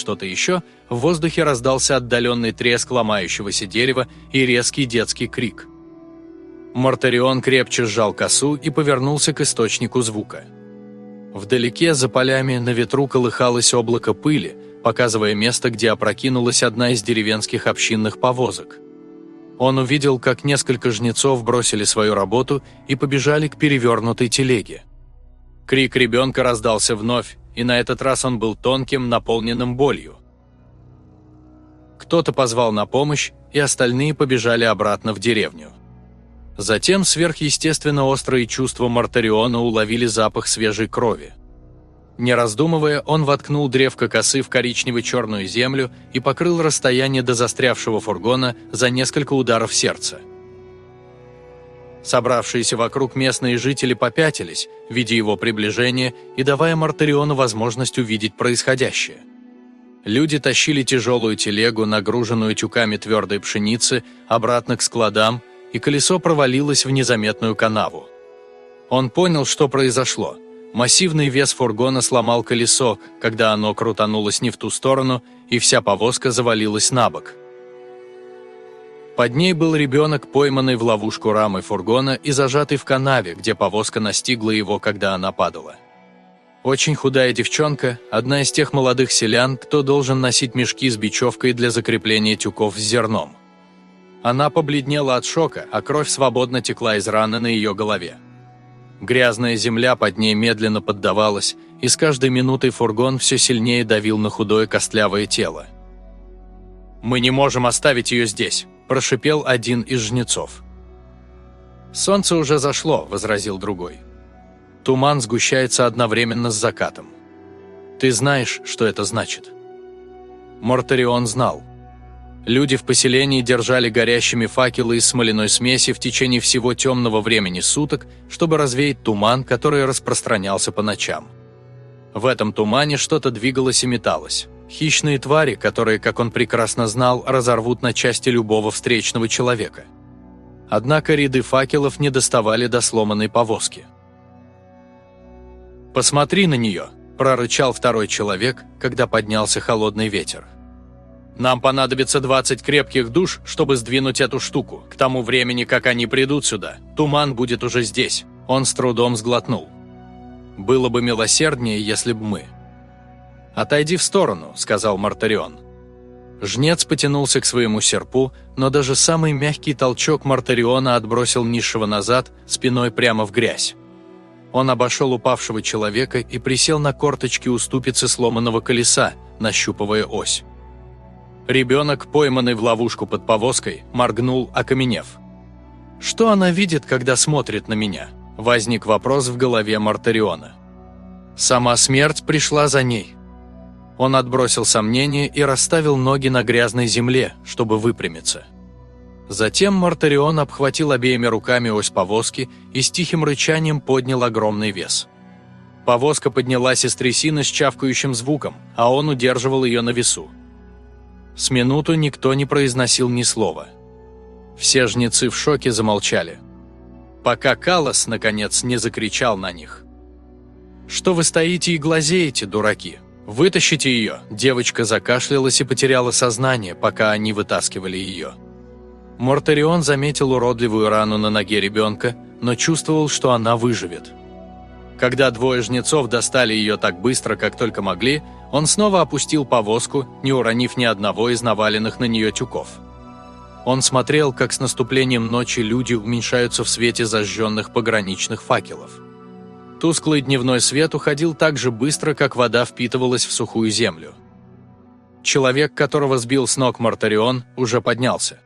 что-то еще, в воздухе раздался отдаленный треск ломающегося дерева и резкий детский крик. Мартарион крепче сжал косу и повернулся к источнику звука. Вдалеке, за полями, на ветру колыхалось облако пыли, показывая место, где опрокинулась одна из деревенских общинных повозок. Он увидел, как несколько жнецов бросили свою работу и побежали к перевернутой телеге. Крик ребенка раздался вновь, и на этот раз он был тонким, наполненным болью. Кто-то позвал на помощь, и остальные побежали обратно в деревню. Затем сверхъестественно острые чувства Мартариона уловили запах свежей крови. Не раздумывая, он воткнул древко косы в коричнево-черную землю и покрыл расстояние до застрявшего фургона за несколько ударов сердца. Собравшиеся вокруг местные жители попятились, видя его приближение и давая Мартариону возможность увидеть происходящее. Люди тащили тяжелую телегу, нагруженную тюками твердой пшеницы, обратно к складам, и колесо провалилось в незаметную канаву. Он понял, что произошло. Массивный вес фургона сломал колесо, когда оно крутанулось не в ту сторону, и вся повозка завалилась на бок. Под ней был ребенок, пойманный в ловушку рамы фургона и зажатый в канаве, где повозка настигла его, когда она падала. Очень худая девчонка, одна из тех молодых селян, кто должен носить мешки с бечевкой для закрепления тюков с зерном. Она побледнела от шока, а кровь свободно текла из раны на ее голове. Грязная земля под ней медленно поддавалась, и с каждой минутой фургон все сильнее давил на худое костлявое тело. «Мы не можем оставить ее здесь», – прошипел один из жнецов. «Солнце уже зашло», – возразил другой. «Туман сгущается одновременно с закатом. Ты знаешь, что это значит?» Мортарион знал. Люди в поселении держали горящими факелы из смоляной смеси в течение всего темного времени суток, чтобы развеять туман, который распространялся по ночам. В этом тумане что-то двигалось и металось. Хищные твари, которые, как он прекрасно знал, разорвут на части любого встречного человека. Однако ряды факелов не доставали до сломанной повозки. «Посмотри на нее!» – прорычал второй человек, когда поднялся холодный ветер. Нам понадобится 20 крепких душ, чтобы сдвинуть эту штуку. К тому времени, как они придут сюда, туман будет уже здесь». Он с трудом сглотнул. «Было бы милосерднее, если бы мы...» «Отойди в сторону», — сказал Мартарион. Жнец потянулся к своему серпу, но даже самый мягкий толчок Мартариона отбросил низшего назад, спиной прямо в грязь. Он обошел упавшего человека и присел на корточки у ступицы сломанного колеса, нащупывая ось. Ребенок, пойманный в ловушку под повозкой, моргнул, окаменев. «Что она видит, когда смотрит на меня?» – возник вопрос в голове Мартариона. Сама смерть пришла за ней. Он отбросил сомнения и расставил ноги на грязной земле, чтобы выпрямиться. Затем Мартарион обхватил обеими руками ось повозки и с тихим рычанием поднял огромный вес. Повозка поднялась из трясины с чавкающим звуком, а он удерживал ее на весу. С минуту никто не произносил ни слова. Все жнецы в шоке замолчали. Пока Калос, наконец, не закричал на них. «Что вы стоите и глазеете, дураки? Вытащите ее!» Девочка закашлялась и потеряла сознание, пока они вытаскивали ее. Мортарион заметил уродливую рану на ноге ребенка, но чувствовал, что она выживет. Когда двое жнецов достали ее так быстро, как только могли, он снова опустил повозку, не уронив ни одного из наваленных на нее тюков. Он смотрел, как с наступлением ночи люди уменьшаются в свете зажженных пограничных факелов. Тусклый дневной свет уходил так же быстро, как вода впитывалась в сухую землю. Человек, которого сбил с ног Мартарион, уже поднялся.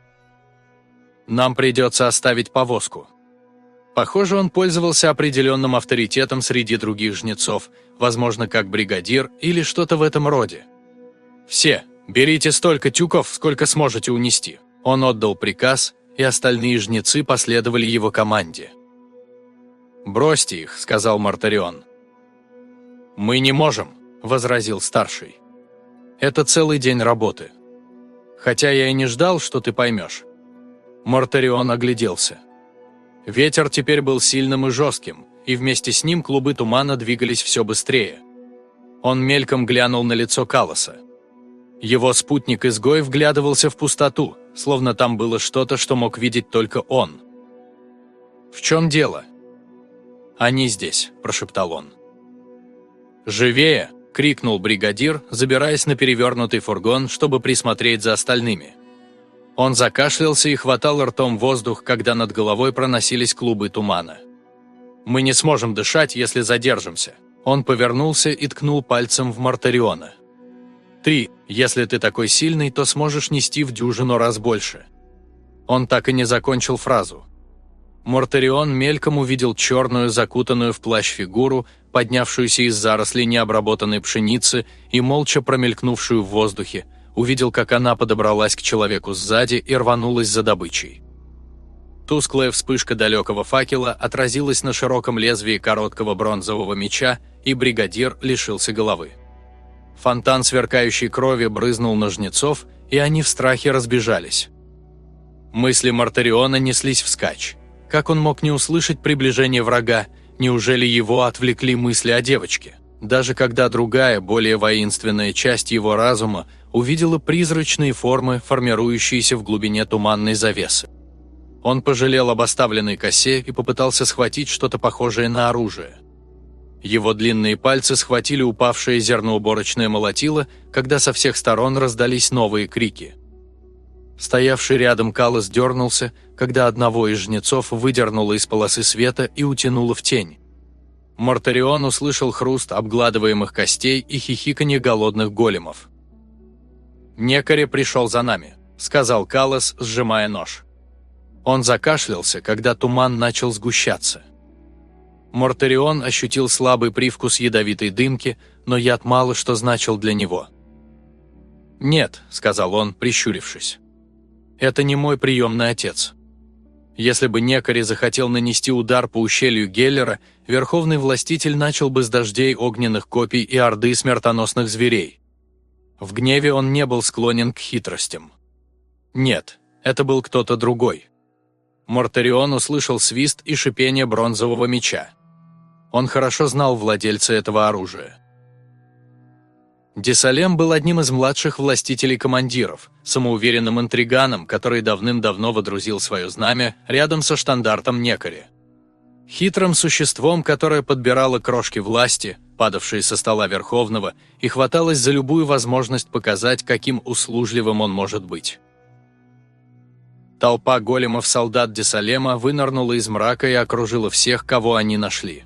«Нам придется оставить повозку», Похоже, он пользовался определенным авторитетом среди других жнецов, возможно, как бригадир или что-то в этом роде. «Все, берите столько тюков, сколько сможете унести». Он отдал приказ, и остальные жнецы последовали его команде. «Бросьте их», — сказал Мартарион. «Мы не можем», — возразил старший. «Это целый день работы. Хотя я и не ждал, что ты поймешь». Мартарион огляделся. Ветер теперь был сильным и жестким, и вместе с ним клубы тумана двигались все быстрее. Он мельком глянул на лицо Калоса. Его спутник-изгой вглядывался в пустоту, словно там было что-то, что мог видеть только он. «В чем дело?» «Они здесь», – прошептал он. «Живее!» – крикнул бригадир, забираясь на перевернутый фургон, чтобы присмотреть за остальными. Он закашлялся и хватал ртом воздух, когда над головой проносились клубы тумана. «Мы не сможем дышать, если задержимся». Он повернулся и ткнул пальцем в Мартариона. «Ты, если ты такой сильный, то сможешь нести в дюжину раз больше». Он так и не закончил фразу. Мортарион мельком увидел черную, закутанную в плащ фигуру, поднявшуюся из зарослей необработанной пшеницы и молча промелькнувшую в воздухе, увидел, как она подобралась к человеку сзади и рванулась за добычей. Тусклая вспышка далекого факела отразилась на широком лезвии короткого бронзового меча, и бригадир лишился головы. Фонтан сверкающей крови брызнул на и они в страхе разбежались. Мысли Мартариона неслись вскачь. Как он мог не услышать приближение врага? Неужели его отвлекли мысли о девочке? Даже когда другая, более воинственная часть его разума увидела призрачные формы, формирующиеся в глубине туманной завесы. Он пожалел об оставленной косе и попытался схватить что-то похожее на оружие. Его длинные пальцы схватили упавшее зерноуборочное молотило, когда со всех сторон раздались новые крики. Стоявший рядом Калос дернулся, когда одного из жнецов выдернуло из полосы света и утянуло в тень. Мортарион услышал хруст обгладываемых костей и хихиканье голодных големов. «Некаре пришел за нами», — сказал Калос, сжимая нож. Он закашлялся, когда туман начал сгущаться. Мортарион ощутил слабый привкус ядовитой дымки, но яд мало что значил для него. «Нет», — сказал он, прищурившись. «Это не мой приемный отец. Если бы Некари захотел нанести удар по ущелью Геллера, Верховный Властитель начал бы с дождей огненных копий и орды смертоносных зверей. В гневе он не был склонен к хитростям. Нет, это был кто-то другой. Мортарион услышал свист и шипение бронзового меча. Он хорошо знал владельца этого оружия. Десалем был одним из младших властителей-командиров, самоуверенным интриганом, который давным-давно водрузил свое знамя рядом со штандартом Некари. Хитрым существом, которое подбирало крошки власти, падавшие со стола Верховного, и хваталось за любую возможность показать, каким услужливым он может быть. Толпа големов-солдат Десалема вынырнула из мрака и окружила всех, кого они нашли.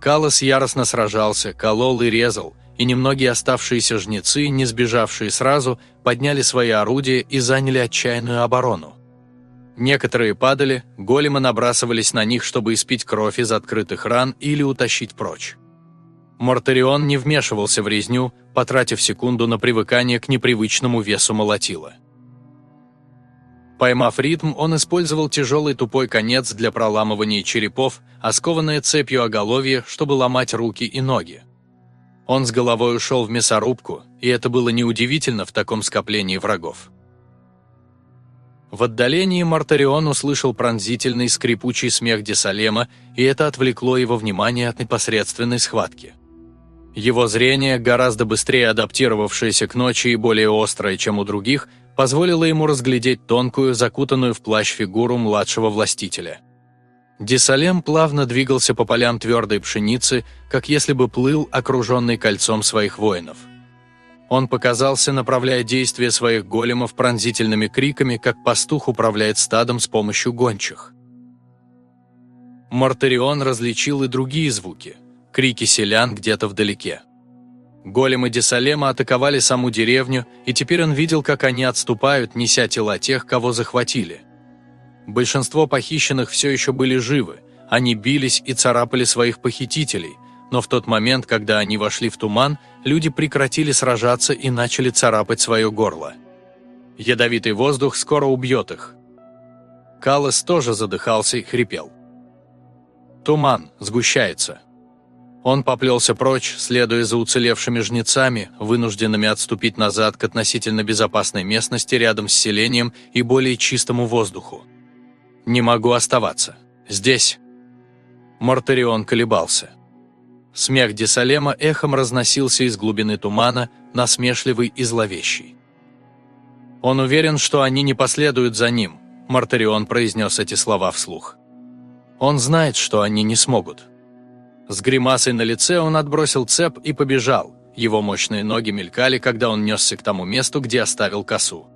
Калос яростно сражался, колол и резал, и немногие оставшиеся жнецы, не сбежавшие сразу, подняли свои орудия и заняли отчаянную оборону. Некоторые падали, големы набрасывались на них, чтобы испить кровь из открытых ран или утащить прочь. Мортарион не вмешивался в резню, потратив секунду на привыкание к непривычному весу молотила. Поймав ритм, он использовал тяжелый тупой конец для проламывания черепов, а скованное цепью оголовье, чтобы ломать руки и ноги. Он с головой ушел в мясорубку, и это было неудивительно в таком скоплении врагов. В отдалении Мартарион услышал пронзительный скрипучий смех Десалема, и это отвлекло его внимание от непосредственной схватки. Его зрение, гораздо быстрее адаптировавшееся к ночи и более острое, чем у других, позволило ему разглядеть тонкую, закутанную в плащ фигуру младшего властителя. Десалем плавно двигался по полям твердой пшеницы, как если бы плыл, окруженный кольцом своих воинов. Он показался, направляя действия своих големов пронзительными криками, как пастух управляет стадом с помощью гончих. Мартарион различил и другие звуки – крики селян где-то вдалеке. Големы Десалема атаковали саму деревню, и теперь он видел, как они отступают, неся тела тех, кого захватили. Большинство похищенных все еще были живы, они бились и царапали своих похитителей, но в тот момент, когда они вошли в туман, люди прекратили сражаться и начали царапать свое горло. Ядовитый воздух скоро убьет их. Калос тоже задыхался и хрипел. Туман сгущается. Он поплелся прочь, следуя за уцелевшими жнецами, вынужденными отступить назад к относительно безопасной местности рядом с селением и более чистому воздуху. «Не могу оставаться. Здесь». Мортарион колебался. Смех Десалема эхом разносился из глубины тумана, насмешливый и зловещий. Он уверен, что они не последуют за ним, Мартарион произнес эти слова вслух. Он знает, что они не смогут. С гримасой на лице он отбросил цеп и побежал. Его мощные ноги мелькали, когда он несся к тому месту, где оставил косу.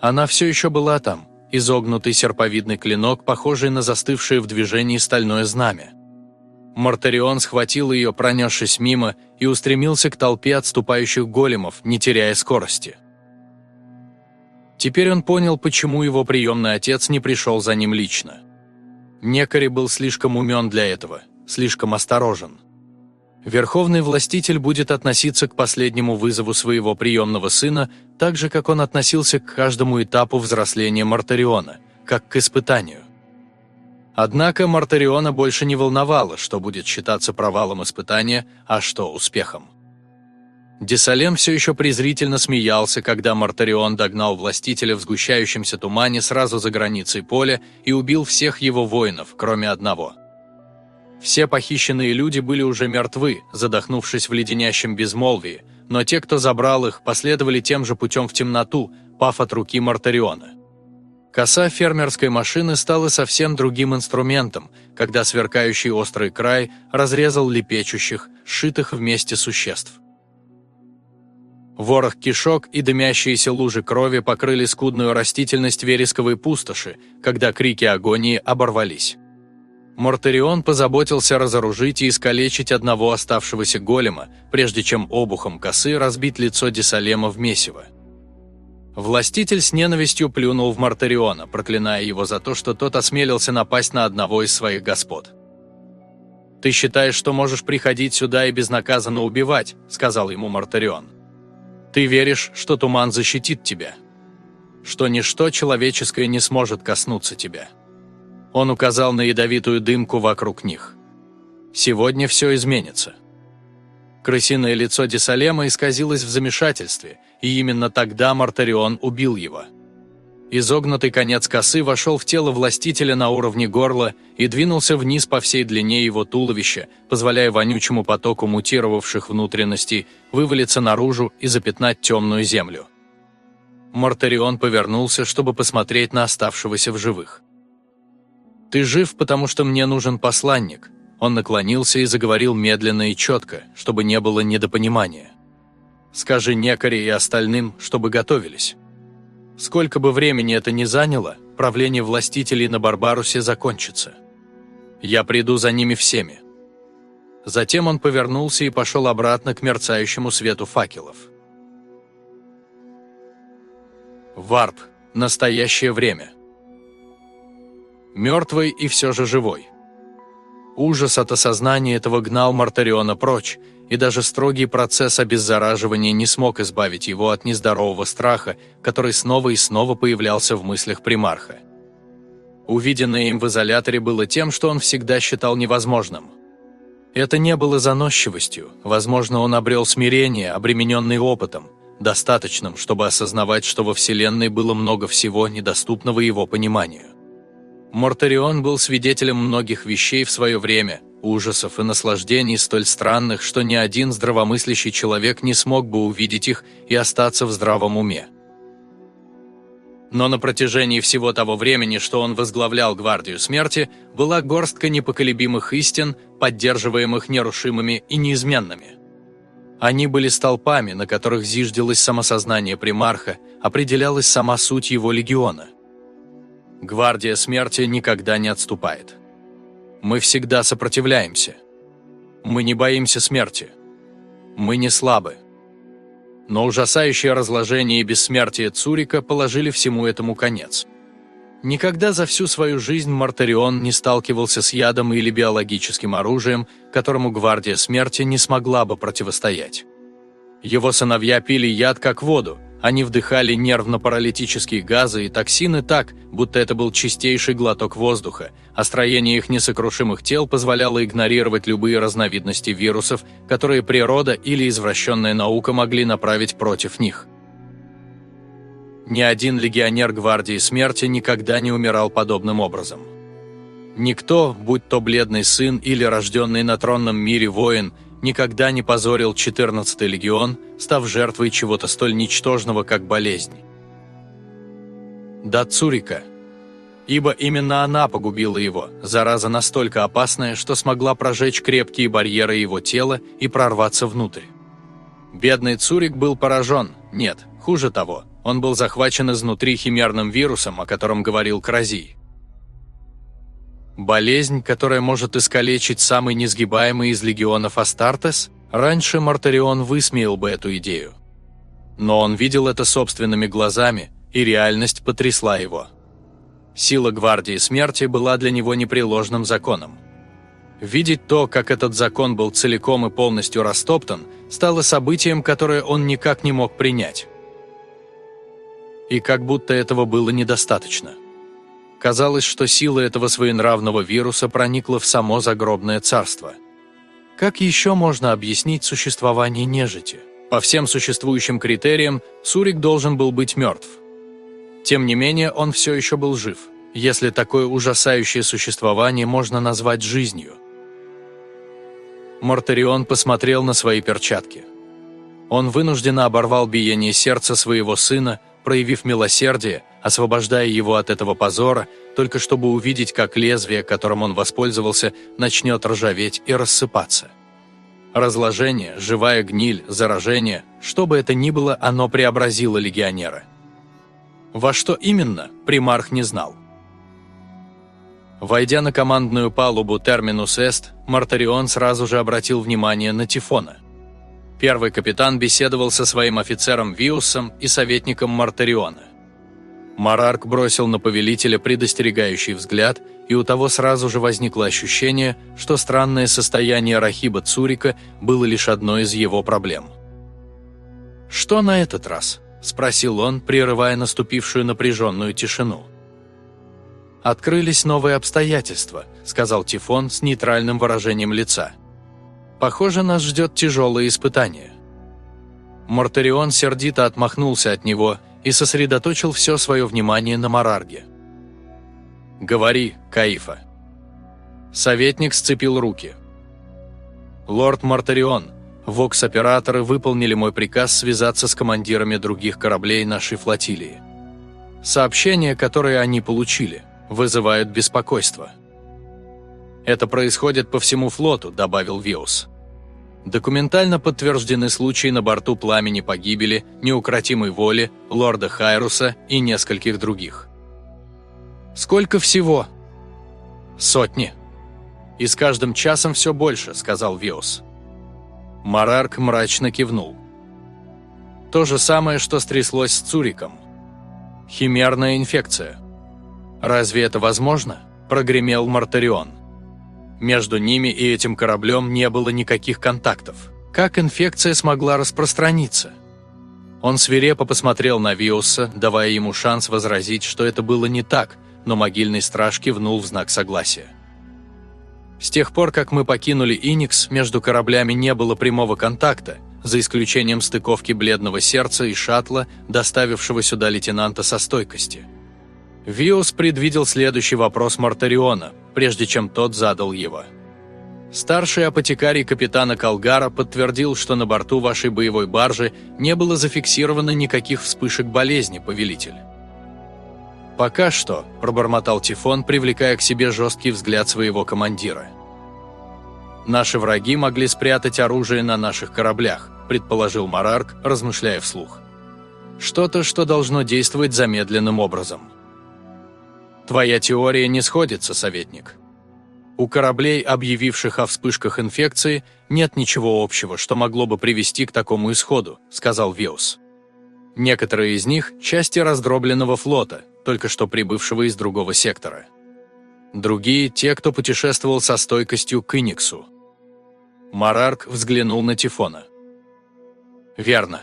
Она все еще была там, изогнутый серповидный клинок, похожий на застывшее в движении стальное знамя. Мартарион схватил ее, пронесшись мимо, и устремился к толпе отступающих големов, не теряя скорости. Теперь он понял, почему его приемный отец не пришел за ним лично. Некари был слишком умен для этого, слишком осторожен. Верховный властитель будет относиться к последнему вызову своего приемного сына так же, как он относился к каждому этапу взросления Мартариона, как к испытанию. Однако Мартариона больше не волновало, что будет считаться провалом испытания, а что успехом. Десалем все еще презрительно смеялся, когда Мартарион догнал властителя в сгущающемся тумане сразу за границей поля и убил всех его воинов, кроме одного. Все похищенные люди были уже мертвы, задохнувшись в леденящем безмолвии, но те, кто забрал их, последовали тем же путем в темноту, пав от руки Мартариона. Коса фермерской машины стала совсем другим инструментом, когда сверкающий острый край разрезал лепечущих, сшитых вместе существ. Ворох кишок и дымящиеся лужи крови покрыли скудную растительность вересковой пустоши, когда крики агонии оборвались. Мортарион позаботился разоружить и искалечить одного оставшегося голема, прежде чем обухом косы разбить лицо Десалема в месиво. Властитель с ненавистью плюнул в Мартариона, проклиная его за то, что тот осмелился напасть на одного из своих господ. «Ты считаешь, что можешь приходить сюда и безнаказанно убивать», — сказал ему Мартарион. Ты веришь, что туман защитит тебя, что ничто человеческое не сможет коснуться тебя. Он указал на ядовитую дымку вокруг них. Сегодня все изменится. Крысиное лицо Десалема исказилось в замешательстве, и именно тогда Мартарион убил его – Изогнутый конец косы вошел в тело властителя на уровне горла и двинулся вниз по всей длине его туловища, позволяя вонючему потоку мутировавших внутренностей вывалиться наружу и запятнать темную землю. Мортарион повернулся, чтобы посмотреть на оставшегося в живых. «Ты жив, потому что мне нужен посланник», он наклонился и заговорил медленно и четко, чтобы не было недопонимания. «Скажи некаре и остальным, чтобы готовились». Сколько бы времени это ни заняло, правление властителей на Барбарусе закончится. Я приду за ними всеми. Затем он повернулся и пошел обратно к мерцающему свету факелов. Варп. Настоящее время. Мертвый и все же живой. Ужас от осознания этого гнал Мартариона прочь, и даже строгий процесс обеззараживания не смог избавить его от нездорового страха, который снова и снова появлялся в мыслях примарха. Увиденное им в изоляторе было тем, что он всегда считал невозможным. Это не было заносчивостью, возможно, он обрел смирение, обремененный опытом, достаточным, чтобы осознавать, что во Вселенной было много всего, недоступного его пониманию. Мортарион был свидетелем многих вещей в свое время, ужасов и наслаждений столь странных, что ни один здравомыслящий человек не смог бы увидеть их и остаться в здравом уме. Но на протяжении всего того времени, что он возглавлял Гвардию Смерти, была горстка непоколебимых истин, поддерживаемых нерушимыми и неизменными. Они были столпами, на которых зиждилось самосознание примарха, определялась сама суть его легиона. Гвардия Смерти никогда не отступает. Мы всегда сопротивляемся. Мы не боимся смерти. Мы не слабы. Но ужасающее разложение и бессмертие Цурика положили всему этому конец. Никогда за всю свою жизнь Мартарион не сталкивался с ядом или биологическим оружием, которому Гвардия Смерти не смогла бы противостоять. Его сыновья пили яд как воду, они вдыхали нервно-паралитические газы и токсины так, будто это был чистейший глоток воздуха, а строение их несокрушимых тел позволяло игнорировать любые разновидности вирусов, которые природа или извращенная наука могли направить против них. Ни один легионер Гвардии Смерти никогда не умирал подобным образом. Никто, будь то бледный сын или рожденный на тронном мире воин, никогда не позорил 14-й легион, став жертвой чего-то столь ничтожного, как болезнь. До Цурика. Ибо именно она погубила его, зараза настолько опасная, что смогла прожечь крепкие барьеры его тела и прорваться внутрь. Бедный Цурик был поражен, нет, хуже того, он был захвачен изнутри химерным вирусом, о котором говорил Кразий. Болезнь, которая может искалечить самый несгибаемый из легионов Астартес, раньше Мартарион высмеял бы эту идею. Но он видел это собственными глазами, и реальность потрясла его. Сила Гвардии Смерти была для него непреложным законом. Видеть то, как этот закон был целиком и полностью растоптан, стало событием, которое он никак не мог принять. И как будто этого было недостаточно – Казалось, что сила этого своенравного вируса проникла в само загробное царство. Как еще можно объяснить существование нежити? По всем существующим критериям, Сурик должен был быть мертв. Тем не менее, он все еще был жив, если такое ужасающее существование можно назвать жизнью. Мортарион посмотрел на свои перчатки. Он вынужденно оборвал биение сердца своего сына, проявив милосердие, освобождая его от этого позора, только чтобы увидеть, как лезвие, которым он воспользовался, начнет ржаветь и рассыпаться. Разложение, живая гниль, заражение, что бы это ни было, оно преобразило легионера. Во что именно, примарх не знал. Войдя на командную палубу Терминус Эст, Мартарион сразу же обратил внимание на Тифона. Первый капитан беседовал со своим офицером Виусом и советником Мартариона – Марарк бросил на повелителя предостерегающий взгляд, и у того сразу же возникло ощущение, что странное состояние Рахиба Цурика было лишь одной из его проблем. «Что на этот раз?» – спросил он, прерывая наступившую напряженную тишину. «Открылись новые обстоятельства», – сказал Тифон с нейтральным выражением лица. «Похоже, нас ждет тяжелое испытание». Мортарион сердито отмахнулся от него и сосредоточил все свое внимание на Марарге. «Говори, Каифа». Советник сцепил руки. «Лорд Мартарион, вокс-операторы выполнили мой приказ связаться с командирами других кораблей нашей флотилии. Сообщения, которые они получили, вызывают беспокойство». «Это происходит по всему флоту», – добавил Виус. Документально подтверждены случаи на борту пламени погибели, неукротимой воли, лорда Хайруса и нескольких других. «Сколько всего?» «Сотни. И с каждым часом все больше», — сказал Виос. Марарк мрачно кивнул. То же самое, что стряслось с Цуриком. Химерная инфекция. «Разве это возможно?» – прогремел Мартарион. Между ними и этим кораблем не было никаких контактов. Как инфекция смогла распространиться? Он свирепо посмотрел на Виуса, давая ему шанс возразить, что это было не так, но могильный страж кивнул в знак согласия. С тех пор, как мы покинули Иникс, между кораблями не было прямого контакта, за исключением стыковки бледного сердца и шаттла, доставившего сюда лейтенанта со стойкости – Виус предвидел следующий вопрос Мартариона, прежде чем тот задал его. Старший апотекарий капитана Калгара подтвердил, что на борту вашей боевой баржи не было зафиксировано никаких вспышек болезни, повелитель. «Пока что», – пробормотал Тифон, привлекая к себе жесткий взгляд своего командира. «Наши враги могли спрятать оружие на наших кораблях», – предположил Марарк, размышляя вслух. «Что-то, что должно действовать замедленным образом». Твоя теория не сходится, советник. У кораблей, объявивших о вспышках инфекции, нет ничего общего, что могло бы привести к такому исходу, сказал Виус. Некоторые из них – части раздробленного флота, только что прибывшего из другого сектора. Другие – те, кто путешествовал со стойкостью к Иниксу. Марарк взглянул на Тифона. «Верно.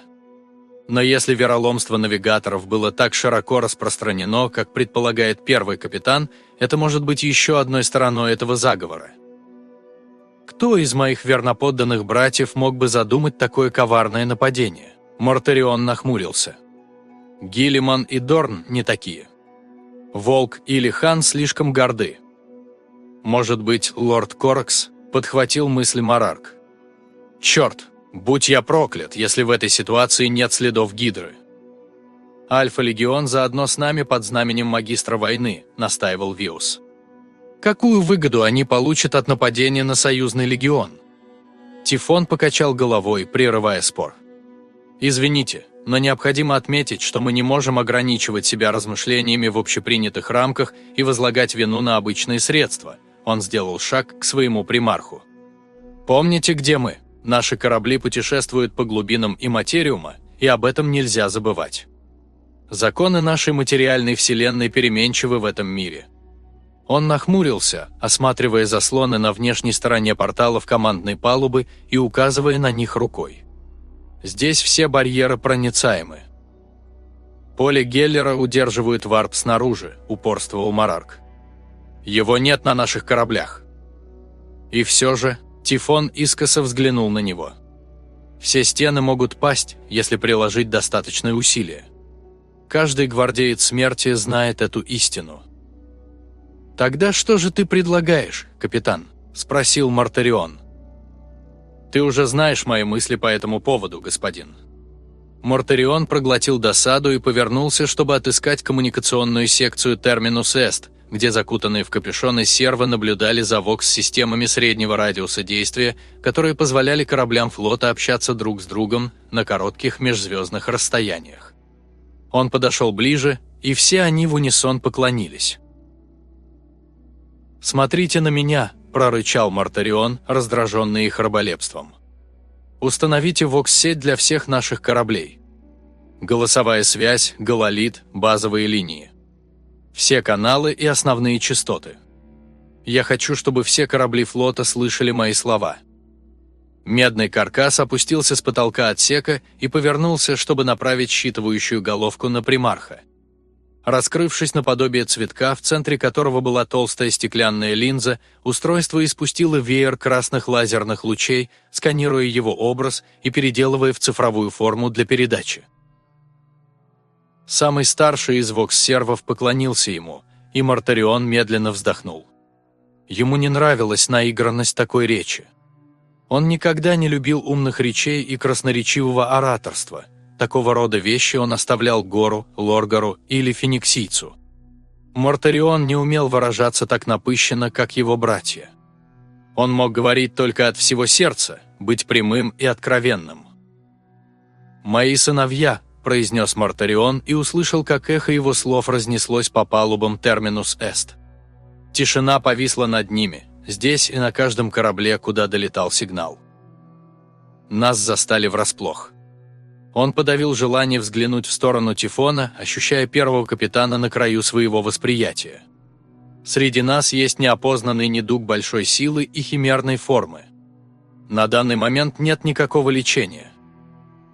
Но если вероломство навигаторов было так широко распространено, как предполагает первый капитан, это может быть еще одной стороной этого заговора. Кто из моих верноподданных братьев мог бы задумать такое коварное нападение? Мортарион нахмурился. Гиллиман и Дорн не такие. Волк или Хан слишком горды. Может быть, лорд Коракс подхватил мысль Марарк. Черт, будь я проклят, если в этой ситуации нет следов Гидры. Альфа-легион заодно с нами под знаменем магистра войны, настаивал Виус. Какую выгоду они получат от нападения на союзный легион? Тифон покачал головой, прерывая спор. Извините, но необходимо отметить, что мы не можем ограничивать себя размышлениями в общепринятых рамках и возлагать вину на обычные средства. Он сделал шаг к своему примарху. Помните, где мы? Наши корабли путешествуют по глубинам и материума, и об этом нельзя забывать. Законы нашей материальной вселенной переменчивы в этом мире. Он нахмурился, осматривая заслоны на внешней стороне порталов командной палубы и указывая на них рукой. Здесь все барьеры проницаемы. Поле Геллера удерживают варп снаружи, упорствовал Марарк. Его нет на наших кораблях. И все же Тифон искоса взглянул на него. Все стены могут пасть, если приложить достаточное усилие. Каждый гвардеец смерти знает эту истину. «Тогда что же ты предлагаешь, капитан?» – спросил Мартарион. «Ты уже знаешь мои мысли по этому поводу, господин». Мортарион проглотил досаду и повернулся, чтобы отыскать коммуникационную секцию Терминус Эст, где закутанные в капюшоны сервы наблюдали за ВОКС-системами среднего радиуса действия, которые позволяли кораблям флота общаться друг с другом на коротких межзвездных расстояниях. Он подошел ближе, и все они в унисон поклонились. «Смотрите на меня», прорычал Мартарион, раздраженный их раболепством. «Установите ВОКС-сеть для всех наших кораблей. Голосовая связь, гололит, базовые линии. Все каналы и основные частоты. Я хочу, чтобы все корабли флота слышали мои слова». Медный каркас опустился с потолка отсека и повернулся, чтобы направить считывающую головку на примарха – Раскрывшись наподобие цветка, в центре которого была толстая стеклянная линза, устройство испустило веер красных лазерных лучей, сканируя его образ и переделывая в цифровую форму для передачи. Самый старший из вокс-сервов поклонился ему, и Мартарион медленно вздохнул. Ему не нравилась наигранность такой речи. Он никогда не любил умных речей и красноречивого ораторства – Такого рода вещи он оставлял Гору, Лоргару или Фениксийцу. Мортарион не умел выражаться так напыщенно, как его братья. Он мог говорить только от всего сердца, быть прямым и откровенным. «Мои сыновья», – произнес Мортарион и услышал, как эхо его слов разнеслось по палубам Терминус Эст. Тишина повисла над ними, здесь и на каждом корабле, куда долетал сигнал. Нас застали врасплох. Он подавил желание взглянуть в сторону Тифона, ощущая первого капитана на краю своего восприятия. Среди нас есть неопознанный недуг большой силы и химерной формы. На данный момент нет никакого лечения.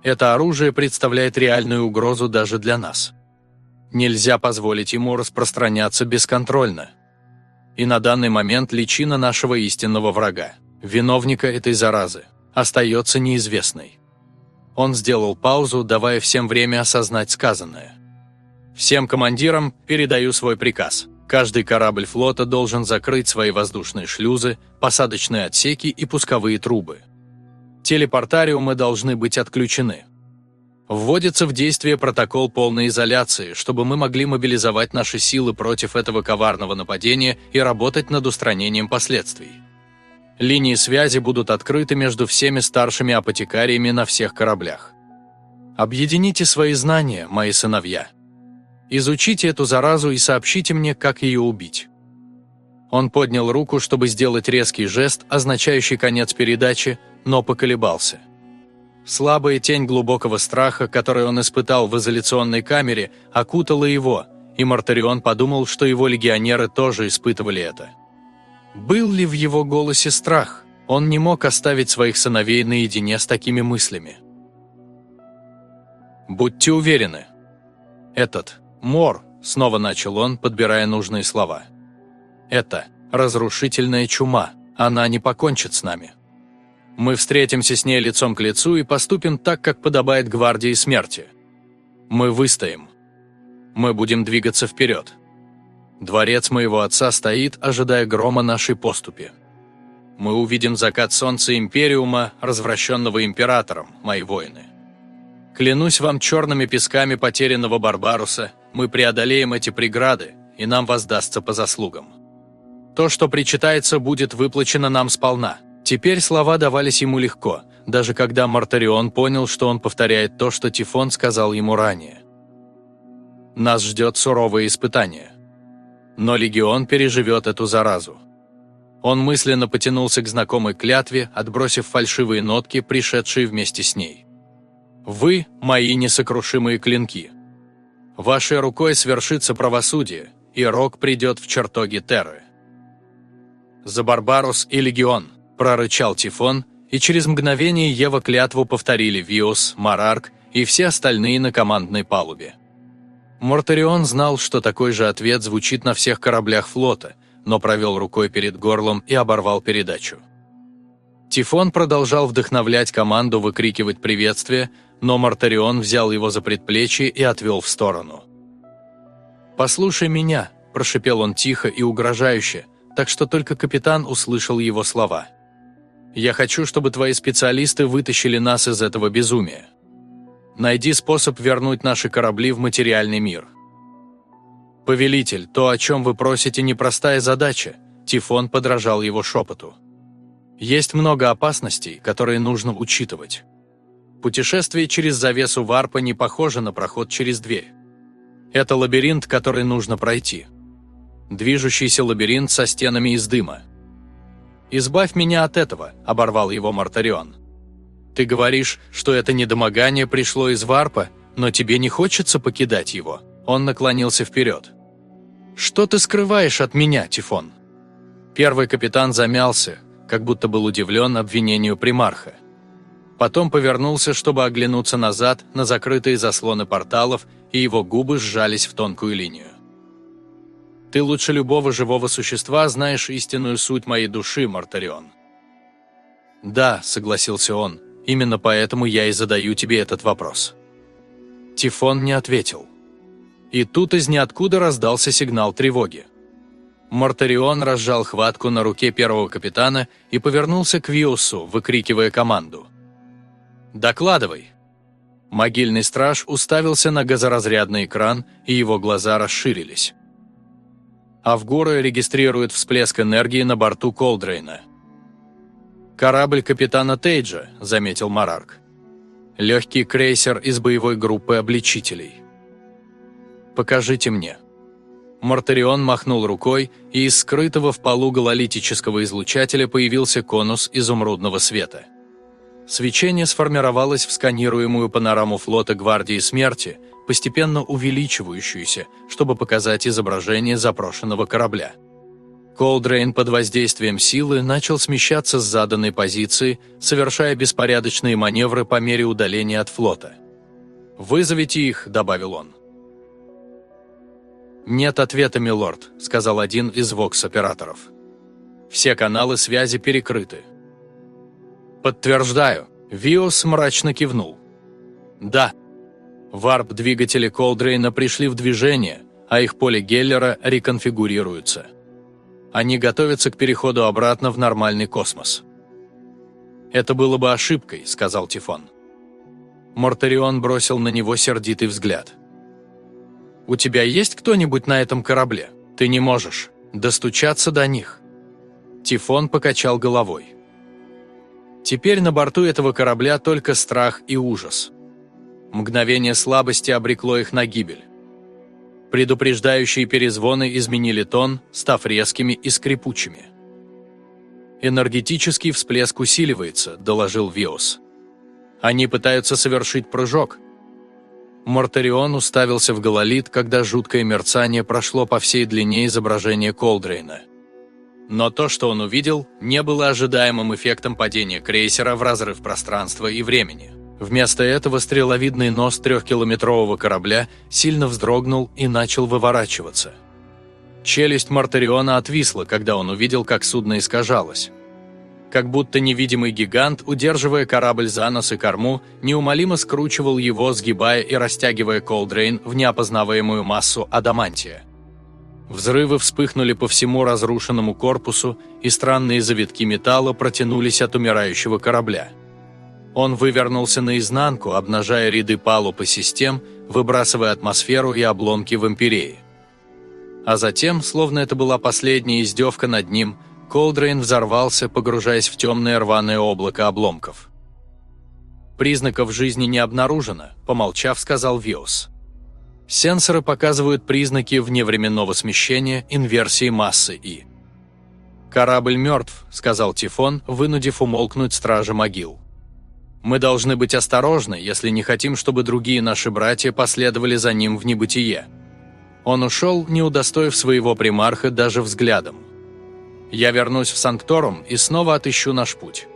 Это оружие представляет реальную угрозу даже для нас. Нельзя позволить ему распространяться бесконтрольно. И на данный момент личина нашего истинного врага, виновника этой заразы, остается неизвестной. Он сделал паузу, давая всем время осознать сказанное. «Всем командирам передаю свой приказ. Каждый корабль флота должен закрыть свои воздушные шлюзы, посадочные отсеки и пусковые трубы. Телепортариумы должны быть отключены. Вводится в действие протокол полной изоляции, чтобы мы могли мобилизовать наши силы против этого коварного нападения и работать над устранением последствий. Линии связи будут открыты между всеми старшими апотекариями на всех кораблях. Объедините свои знания, мои сыновья. Изучите эту заразу и сообщите мне, как ее убить. Он поднял руку, чтобы сделать резкий жест, означающий конец передачи, но поколебался. Слабая тень глубокого страха, который он испытал в изоляционной камере, окутала его, и Мартарион подумал, что его легионеры тоже испытывали это. Был ли в его голосе страх? Он не мог оставить своих сыновей наедине с такими мыслями. «Будьте уверены. Этот мор», — снова начал он, подбирая нужные слова. «Это разрушительная чума, она не покончит с нами. Мы встретимся с ней лицом к лицу и поступим так, как подобает гвардии смерти. Мы выстоим. Мы будем двигаться вперед. Дворец моего отца стоит, ожидая грома нашей поступи. Мы увидим закат солнца Империума, развращенного Императором, мои воины. Клянусь вам черными песками потерянного Барбаруса, мы преодолеем эти преграды, и нам воздастся по заслугам. То, что причитается, будет выплачено нам сполна. Теперь слова давались ему легко, даже когда Мартарион понял, что он повторяет то, что Тифон сказал ему ранее. Нас ждет суровое испытание. Но Легион переживет эту заразу. Он мысленно потянулся к знакомой клятве, отбросив фальшивые нотки, пришедшие вместе с ней. Вы – мои несокрушимые клинки. Вашей рукой свершится правосудие, и рок придет в чертоги Терры. «За Барбарус и Легион!» – прорычал Тифон, и через мгновение Ева клятву повторили Виос, Марарк и все остальные на командной палубе. Мортарион знал, что такой же ответ звучит на всех кораблях флота, но провел рукой перед горлом и оборвал передачу. Тифон продолжал вдохновлять команду выкрикивать приветствие, но Мартарион взял его за предплечье и отвел в сторону. «Послушай меня», – прошипел он тихо и угрожающе, так что только капитан услышал его слова. «Я хочу, чтобы твои специалисты вытащили нас из этого безумия. Найди способ вернуть наши корабли в материальный мир». «Повелитель, то, о чем вы просите, непростая задача», – Тифон подражал его шепоту. «Есть много опасностей, которые нужно учитывать». Путешествие через завесу варпа не похоже на проход через дверь. Это лабиринт, который нужно пройти. Движущийся лабиринт со стенами из дыма. «Избавь меня от этого», – оборвал его Мартарион. «Ты говоришь, что это недомогание пришло из варпа, но тебе не хочется покидать его». Он наклонился вперед. «Что ты скрываешь от меня, Тифон?» Первый капитан замялся, как будто был удивлен обвинению примарха. Потом повернулся, чтобы оглянуться назад на закрытые заслоны порталов, и его губы сжались в тонкую линию. «Ты лучше любого живого существа знаешь истинную суть моей души, Мартарион». «Да», — согласился он, — «именно поэтому я и задаю тебе этот вопрос». Тифон не ответил. И тут из ниоткуда раздался сигнал тревоги. Мартарион разжал хватку на руке первого капитана и повернулся к Виусу, выкрикивая команду – «Докладывай!» Могильный страж уставился на газоразрядный экран, и его глаза расширились. Авгура регистрирует всплеск энергии на борту Колдрейна. «Корабль капитана Тейджа», — заметил Марарк. «Легкий крейсер из боевой группы обличителей». «Покажите мне». Мартарион махнул рукой, и из скрытого в полу гололитического излучателя появился конус изумрудного света. Свечение сформировалось в сканируемую панораму флота Гвардии Смерти, постепенно увеличивающуюся, чтобы показать изображение запрошенного корабля. Колдрейн под воздействием силы начал смещаться с заданной позиции, совершая беспорядочные маневры по мере удаления от флота. «Вызовите их», — добавил он. «Нет ответа, милорд», — сказал один из вокс-операторов. «Все каналы связи перекрыты. «Подтверждаю», – Виос мрачно кивнул. «Да». Варп-двигатели Колдрейна пришли в движение, а их поле Геллера реконфигурируется. Они готовятся к переходу обратно в нормальный космос. «Это было бы ошибкой», – сказал Тифон. Мортарион бросил на него сердитый взгляд. «У тебя есть кто-нибудь на этом корабле? Ты не можешь достучаться до них». Тифон покачал головой. Теперь на борту этого корабля только страх и ужас. Мгновение слабости обрекло их на гибель. Предупреждающие перезвоны изменили тон, став резкими и скрипучими. «Энергетический всплеск усиливается», – доложил Виос. «Они пытаются совершить прыжок». Мортарион уставился в гололит, когда жуткое мерцание прошло по всей длине изображения Колдрейна. Но то, что он увидел, не было ожидаемым эффектом падения крейсера в разрыв пространства и времени. Вместо этого стреловидный нос трехкилометрового корабля сильно вздрогнул и начал выворачиваться. Челюсть Мартариона отвисла, когда он увидел, как судно искажалось. Как будто невидимый гигант, удерживая корабль за нос и корму, неумолимо скручивал его, сгибая и растягивая Колдрейн в неопознаваемую массу адамантия. Взрывы вспыхнули по всему разрушенному корпусу, и странные завитки металла протянулись от умирающего корабля. Он вывернулся наизнанку, обнажая ряды палуб и систем, выбрасывая атмосферу и обломки в империи. А затем, словно это была последняя издевка над ним, Колдрейн взорвался, погружаясь в темное рваное облако обломков. «Признаков жизни не обнаружено», – помолчав, сказал Виос. Сенсоры показывают признаки вневременного смещения, инверсии массы И. «Корабль мертв», – сказал Тифон, вынудив умолкнуть стражи могил. «Мы должны быть осторожны, если не хотим, чтобы другие наши братья последовали за ним в небытие». Он ушел, не удостоив своего примарха даже взглядом. «Я вернусь в Санкторум и снова отыщу наш путь».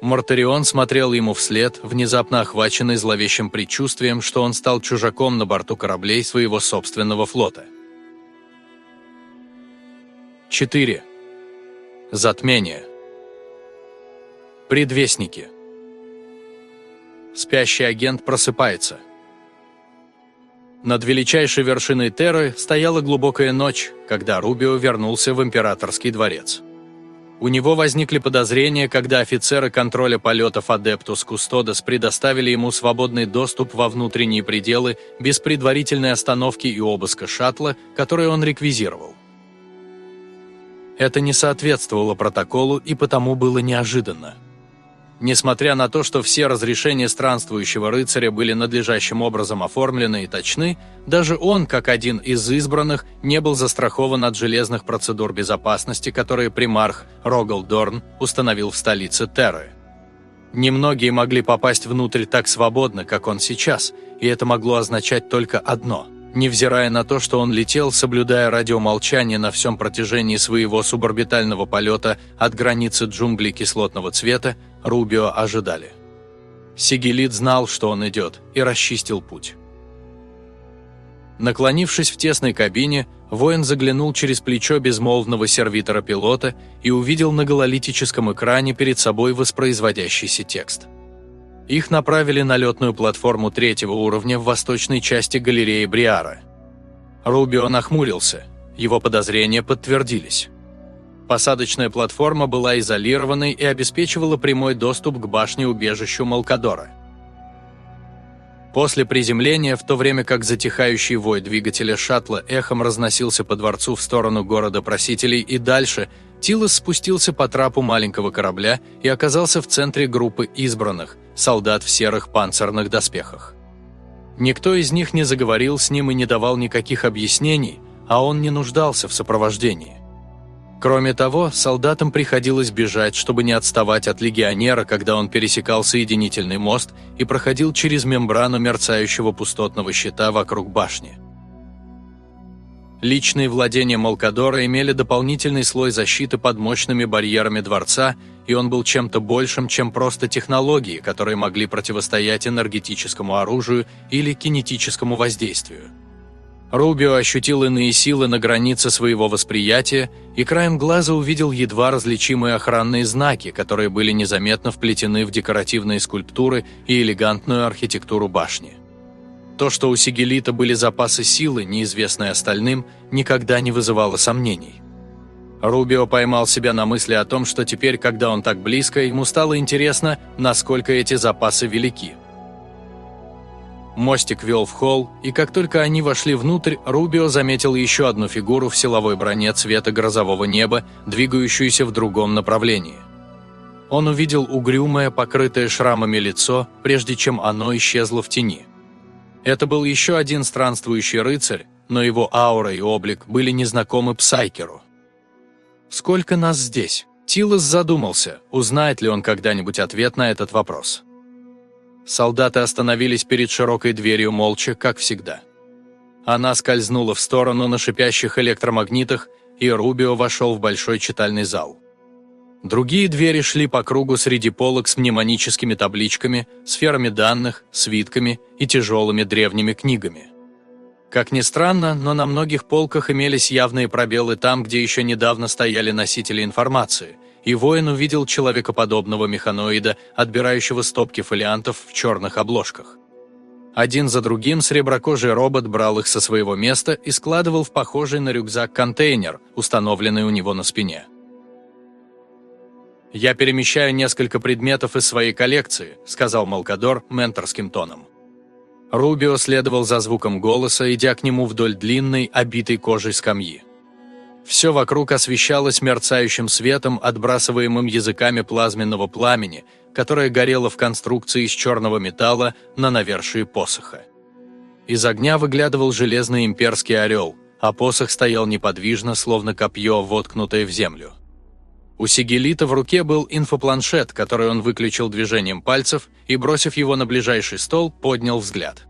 Мартарион смотрел ему вслед, внезапно охваченный зловещим предчувствием, что он стал чужаком на борту кораблей своего собственного флота. 4. Затмение. Предвестники. Спящий агент просыпается. Над величайшей вершиной Терры стояла глубокая ночь, когда Рубио вернулся в императорский дворец. У него возникли подозрения, когда офицеры контроля полетов Адептус Кустодос предоставили ему свободный доступ во внутренние пределы без предварительной остановки и обыска шаттла, который он реквизировал. Это не соответствовало протоколу и потому было неожиданно. Несмотря на то, что все разрешения странствующего рыцаря были надлежащим образом оформлены и точны, даже он, как один из избранных, не был застрахован от железных процедур безопасности, которые примарх Рогал Дорн установил в столице Терры. Немногие могли попасть внутрь так свободно, как он сейчас, и это могло означать только одно – Невзирая на то, что он летел, соблюдая радиомолчание на всем протяжении своего суборбитального полета от границы джунглей кислотного цвета, Рубио ожидали. Сигелит знал, что он идет, и расчистил путь. Наклонившись в тесной кабине, воин заглянул через плечо безмолвного сервитора пилота и увидел на гололитическом экране перед собой воспроизводящийся текст – их направили на летную платформу третьего уровня в восточной части галереи Бриара. Рубио нахмурился, его подозрения подтвердились. Посадочная платформа была изолированной и обеспечивала прямой доступ к башне-убежищу Малкадора. После приземления, в то время как затихающий вой двигателя шаттла эхом разносился по дворцу в сторону города просителей и дальше, Тилос спустился по трапу маленького корабля и оказался в центре группы избранных, солдат в серых панцирных доспехах. Никто из них не заговорил с ним и не давал никаких объяснений, а он не нуждался в сопровождении. Кроме того, солдатам приходилось бежать, чтобы не отставать от легионера, когда он пересекал соединительный мост и проходил через мембрану мерцающего пустотного щита вокруг башни. Личные владения Малкадора имели дополнительный слой защиты под мощными барьерами дворца, и он был чем-то большим, чем просто технологии, которые могли противостоять энергетическому оружию или кинетическому воздействию. Рубио ощутил иные силы на границе своего восприятия и краем глаза увидел едва различимые охранные знаки, которые были незаметно вплетены в декоративные скульптуры и элегантную архитектуру башни. То, что у Сигелита были запасы силы, неизвестные остальным, никогда не вызывало сомнений. Рубио поймал себя на мысли о том, что теперь, когда он так близко, ему стало интересно, насколько эти запасы велики. Мостик вел в холл, и как только они вошли внутрь, Рубио заметил еще одну фигуру в силовой броне цвета грозового неба, двигающуюся в другом направлении. Он увидел угрюмое, покрытое шрамами лицо, прежде чем оно исчезло в тени. Это был еще один странствующий рыцарь, но его аура и облик были незнакомы Псайкеру. «Сколько нас здесь?» Тилос задумался, узнает ли он когда-нибудь ответ на этот вопрос. Солдаты остановились перед широкой дверью молча, как всегда. Она скользнула в сторону на шипящих электромагнитах, и Рубио вошел в большой читальный зал. Другие двери шли по кругу среди полок с мнемоническими табличками, сферами данных, свитками и тяжелыми древними книгами. Как ни странно, но на многих полках имелись явные пробелы там, где еще недавно стояли носители информации, и воин увидел человекоподобного механоида, отбирающего стопки фолиантов в черных обложках. Один за другим среброкожий робот брал их со своего места и складывал в похожий на рюкзак контейнер, установленный у него на спине. «Я перемещаю несколько предметов из своей коллекции», – сказал Малкадор менторским тоном. Рубио следовал за звуком голоса, идя к нему вдоль длинной, обитой кожей скамьи. Все вокруг освещалось мерцающим светом, отбрасываемым языками плазменного пламени, которое горело в конструкции из черного металла на навершии посоха. Из огня выглядывал железный имперский орел, а посох стоял неподвижно, словно копье, воткнутое в землю. У Сигелита в руке был инфопланшет, который он выключил движением пальцев и, бросив его на ближайший стол, поднял взгляд.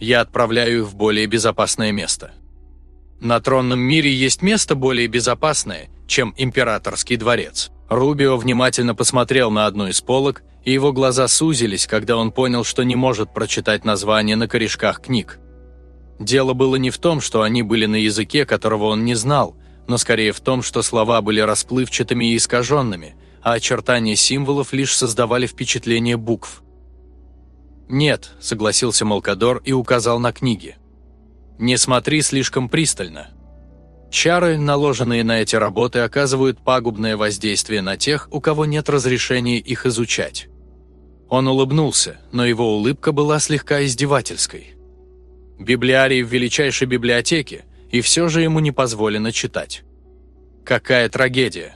«Я отправляю их в более безопасное место», на тронном мире есть место более безопасное, чем императорский дворец. Рубио внимательно посмотрел на одну из полок, и его глаза сузились, когда он понял, что не может прочитать название на корешках книг. Дело было не в том, что они были на языке, которого он не знал, но скорее в том, что слова были расплывчатыми и искаженными, а очертания символов лишь создавали впечатление букв. «Нет», — согласился Малкадор и указал на книги. Не смотри слишком пристально. Чары, наложенные на эти работы, оказывают пагубное воздействие на тех, у кого нет разрешения их изучать. Он улыбнулся, но его улыбка была слегка издевательской. Библиарий в величайшей библиотеке, и все же ему не позволено читать. Какая трагедия!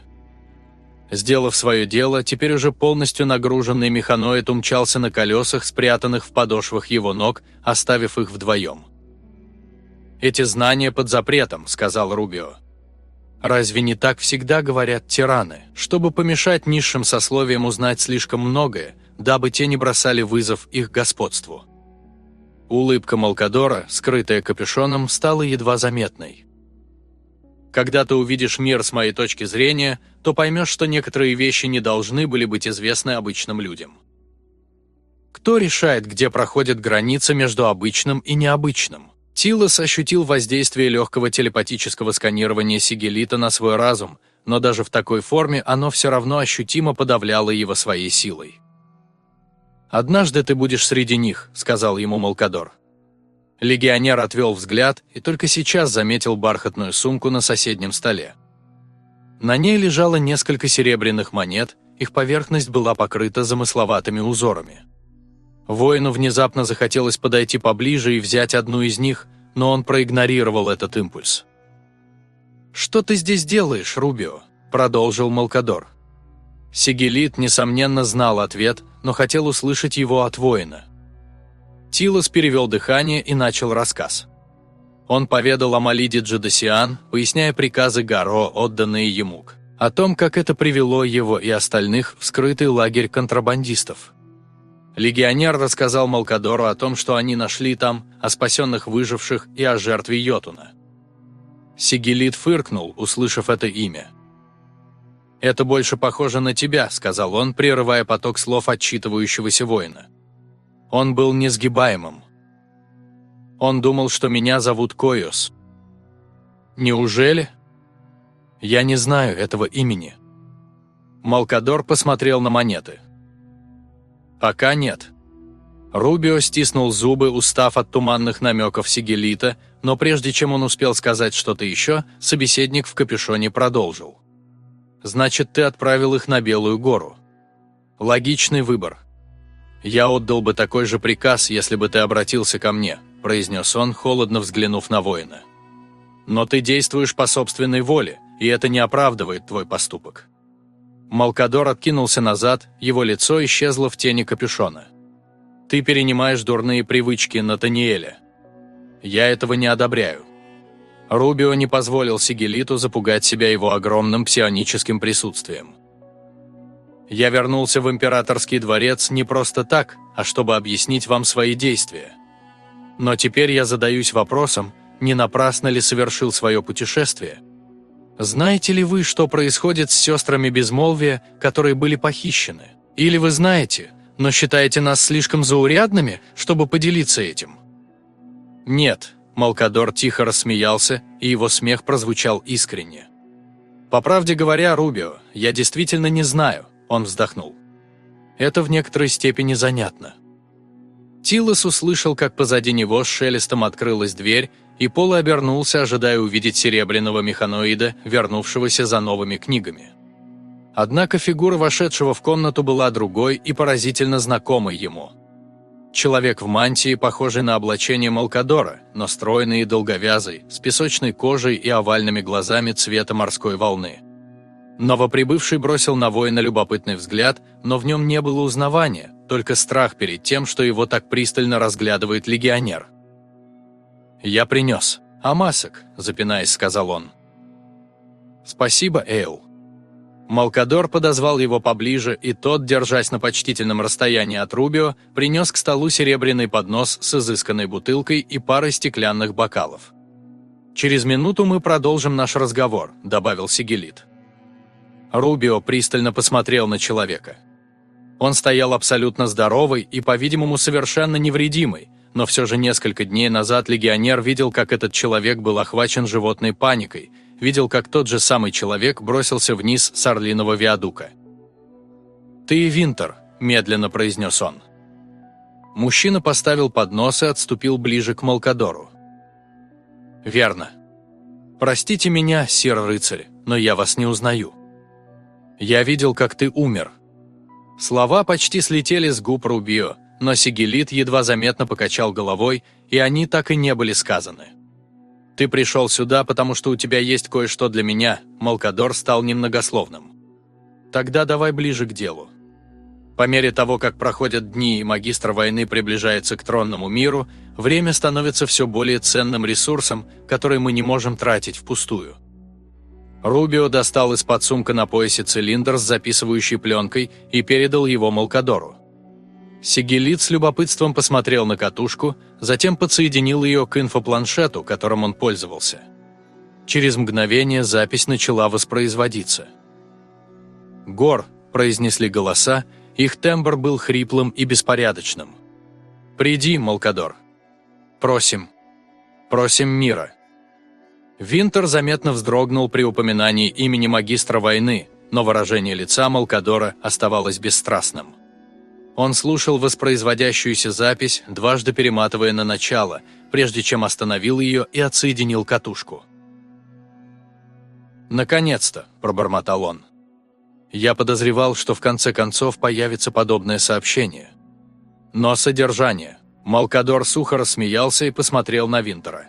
Сделав свое дело, теперь уже полностью нагруженный механоид умчался на колесах, спрятанных в подошвах его ног, оставив их вдвоем. «Эти знания под запретом», — сказал Рубио. «Разве не так всегда говорят тираны, чтобы помешать низшим сословиям узнать слишком многое, дабы те не бросали вызов их господству?» Улыбка Малкадора, скрытая капюшоном, стала едва заметной. «Когда ты увидишь мир с моей точки зрения, то поймешь, что некоторые вещи не должны были быть известны обычным людям. Кто решает, где проходит граница между обычным и необычным?» Тилос ощутил воздействие легкого телепатического сканирования Сигелита на свой разум, но даже в такой форме оно все равно ощутимо подавляло его своей силой. «Однажды ты будешь среди них», — сказал ему Малкадор. Легионер отвел взгляд и только сейчас заметил бархатную сумку на соседнем столе. На ней лежало несколько серебряных монет, их поверхность была покрыта замысловатыми узорами. Воину внезапно захотелось подойти поближе и взять одну из них, но он проигнорировал этот импульс. «Что ты здесь делаешь, Рубио?» – продолжил Малкадор. Сигелит, несомненно, знал ответ, но хотел услышать его от воина. Тилос перевел дыхание и начал рассказ. Он поведал о Малиде Джедосиан, поясняя приказы Гаро, отданные ему, о том, как это привело его и остальных в скрытый лагерь контрабандистов – Легионер рассказал Малкадору о том, что они нашли там, о спасенных выживших и о жертве Йотуна. Сигелит фыркнул, услышав это имя. «Это больше похоже на тебя», — сказал он, прерывая поток слов отчитывающегося воина. Он был несгибаемым. Он думал, что меня зовут Койос. «Неужели?» «Я не знаю этого имени». Малкадор посмотрел на монеты. «Пока нет». Рубио стиснул зубы, устав от туманных намеков Сигелита, но прежде чем он успел сказать что-то еще, собеседник в капюшоне продолжил. «Значит, ты отправил их на Белую гору. Логичный выбор. Я отдал бы такой же приказ, если бы ты обратился ко мне», произнес он, холодно взглянув на воина. «Но ты действуешь по собственной воле, и это не оправдывает твой поступок». Малкадор откинулся назад, его лицо исчезло в тени капюшона. «Ты перенимаешь дурные привычки Натаниэля. Я этого не одобряю». Рубио не позволил Сигелиту запугать себя его огромным псионическим присутствием. «Я вернулся в императорский дворец не просто так, а чтобы объяснить вам свои действия. Но теперь я задаюсь вопросом, не напрасно ли совершил свое путешествие?» Знаете ли вы, что происходит с сестрами безмолвия, которые были похищены? Или вы знаете, но считаете нас слишком заурядными, чтобы поделиться этим? Нет, Малкадор тихо рассмеялся, и его смех прозвучал искренне. «По правде говоря, Рубио, я действительно не знаю», – он вздохнул. «Это в некоторой степени занятно. Тилос услышал, как позади него с шелестом открылась дверь, и Пол обернулся, ожидая увидеть серебряного механоида, вернувшегося за новыми книгами. Однако фигура вошедшего в комнату была другой и поразительно знакомой ему. Человек в мантии, похожий на облачение Малкадора, но стройный и долговязый, с песочной кожей и овальными глазами цвета морской волны. Новоприбывший бросил на воина любопытный взгляд, но в нем не было узнавания, только страх перед тем, что его так пристально разглядывает легионер. «Я принес. А масок», – запинаясь, сказал он. «Спасибо, Эйл». Малкадор подозвал его поближе, и тот, держась на почтительном расстоянии от Рубио, принес к столу серебряный поднос с изысканной бутылкой и парой стеклянных бокалов. «Через минуту мы продолжим наш разговор», – добавил Сигелит. Рубио пристально посмотрел на человека. Он стоял абсолютно здоровый и, по-видимому, совершенно невредимый, но все же несколько дней назад легионер видел, как этот человек был охвачен животной паникой – видел, как тот же самый человек бросился вниз с орлиного виадука. «Ты Винтер», – медленно произнес он. Мужчина поставил поднос и отступил ближе к Малкадору. «Верно. Простите меня, сир-рыцарь, но я вас не узнаю. Я видел, как ты умер». Слова почти слетели с губ Рубио, но Сигелит едва заметно покачал головой, и они так и не были сказаны. «Ты пришел сюда, потому что у тебя есть кое-что для меня», Малкадор стал немногословным. «Тогда давай ближе к делу». По мере того, как проходят дни и магистр войны приближается к тронному миру, время становится все более ценным ресурсом, который мы не можем тратить впустую. Рубио достал из-под сумка на поясе цилиндр с записывающей пленкой и передал его Малкадору. Сигелит с любопытством посмотрел на катушку, затем подсоединил ее к инфопланшету, которым он пользовался. Через мгновение запись начала воспроизводиться. «Гор», – произнесли голоса, их тембр был хриплым и беспорядочным. «Приди, Малкадор». «Просим». «Просим мира». Винтер заметно вздрогнул при упоминании имени магистра войны, но выражение лица Малкадора оставалось бесстрастным. Он слушал воспроизводящуюся запись, дважды перематывая на начало, прежде чем остановил ее и отсоединил катушку. «Наконец-то!» – пробормотал он. «Я подозревал, что в конце концов появится подобное сообщение. Но содержание...» Малкадор сухо рассмеялся и посмотрел на Винтера.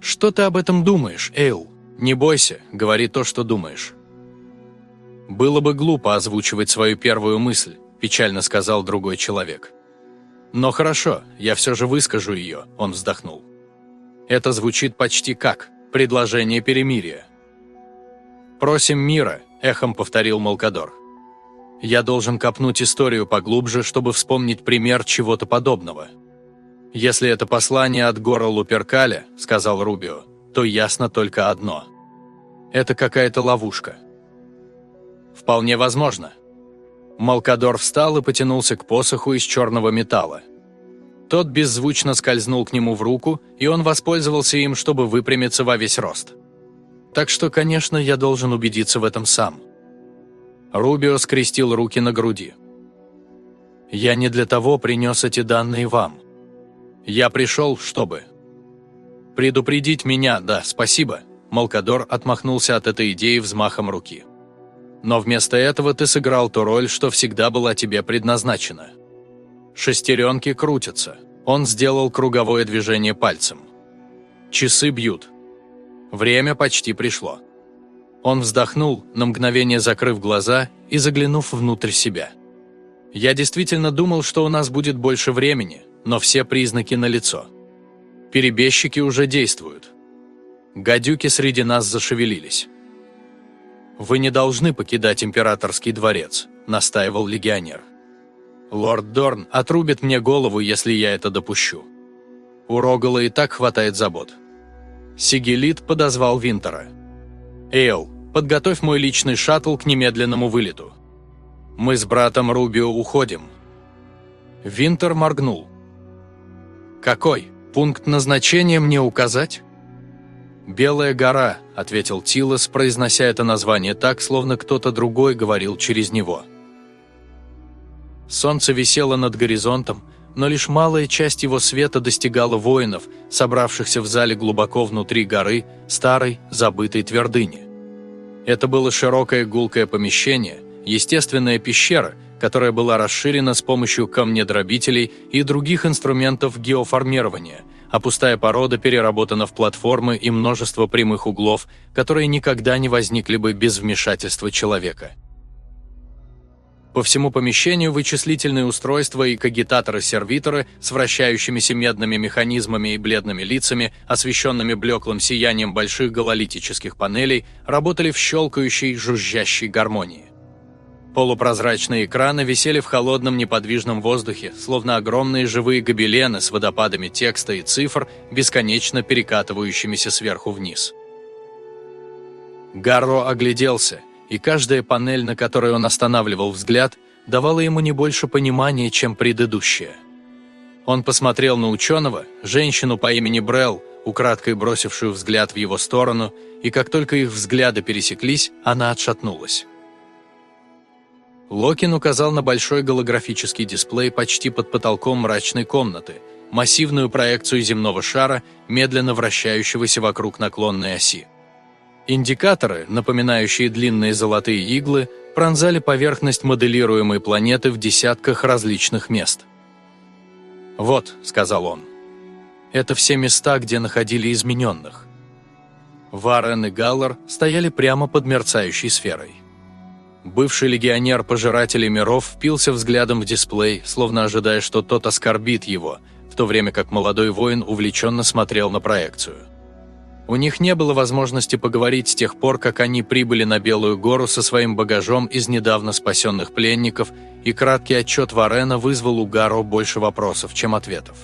«Что ты об этом думаешь, Эйл? Не бойся, говори то, что думаешь». Было бы глупо озвучивать свою первую мысль, – печально сказал другой человек. «Но хорошо, я все же выскажу ее», – он вздохнул. «Это звучит почти как предложение перемирия». «Просим мира», – эхом повторил Малкадор. «Я должен копнуть историю поглубже, чтобы вспомнить пример чего-то подобного». «Если это послание от гора Луперкаля», – сказал Рубио, – «то ясно только одно. Это какая-то ловушка». «Вполне возможно», Малкадор встал и потянулся к посоху из черного металла. Тот беззвучно скользнул к нему в руку, и он воспользовался им, чтобы выпрямиться во весь рост. Так что, конечно, я должен убедиться в этом сам. Рубио скрестил руки на груди. «Я не для того принес эти данные вам. Я пришел, чтобы...» «Предупредить меня, да, спасибо», Малкадор отмахнулся от этой идеи взмахом руки. Но вместо этого ты сыграл ту роль, что всегда была тебе предназначена. Шестеренки крутятся. Он сделал круговое движение пальцем. Часы бьют. Время почти пришло. Он вздохнул, на мгновение закрыв глаза и заглянув внутрь себя. «Я действительно думал, что у нас будет больше времени, но все признаки налицо. Перебежчики уже действуют. Гадюки среди нас зашевелились. «Вы не должны покидать императорский дворец», – настаивал легионер. «Лорд Дорн отрубит мне голову, если я это допущу. У Рогала и так хватает забот». Сигелит подозвал Винтера. «Эйл, подготовь мой личный шаттл к немедленному вылету. Мы с братом Рубио уходим». Винтер моргнул. «Какой? Пункт назначения мне указать?» «Белая гора», – ответил Тилос, произнося это название так, словно кто-то другой говорил через него. Солнце висело над горизонтом, но лишь малая часть его света достигала воинов, собравшихся в зале глубоко внутри горы, старой, забытой твердыни. Это было широкое гулкое помещение, естественная пещера, которая была расширена с помощью камнедробителей и других инструментов геоформирования, а пустая порода переработана в платформы и множество прямых углов, которые никогда не возникли бы без вмешательства человека. По всему помещению вычислительные устройства и кагитаторы-сервиторы с вращающимися медными механизмами и бледными лицами, освещенными блеклым сиянием больших гололитических панелей, работали в щелкающей, жужжащей гармонии. Полупрозрачные экраны висели в холодном неподвижном воздухе, словно огромные живые гобелены с водопадами текста и цифр, бесконечно перекатывающимися сверху вниз. Гарро огляделся – и каждая панель, на которой он останавливал взгляд, давала ему не больше понимания, чем предыдущая. Он посмотрел на ученого, женщину по имени Брелл, украдкой бросившую взгляд в его сторону, и как только их взгляды пересеклись, она отшатнулась. Локин указал на большой голографический дисплей почти под потолком мрачной комнаты, массивную проекцию земного шара, медленно вращающегося вокруг наклонной оси. Индикаторы, напоминающие длинные золотые иглы, пронзали поверхность моделируемой планеты в десятках различных мест. «Вот», — сказал он, — «это все места, где находили измененных». Варен и Галлар стояли прямо под мерцающей сферой. Бывший легионер Пожирателей миров впился взглядом в дисплей, словно ожидая, что тот оскорбит его, в то время как молодой воин увлеченно смотрел на проекцию. У них не было возможности поговорить с тех пор, как они прибыли на Белую гору со своим багажом из недавно спасенных пленников, и краткий отчет Варена вызвал у Гаро больше вопросов, чем ответов.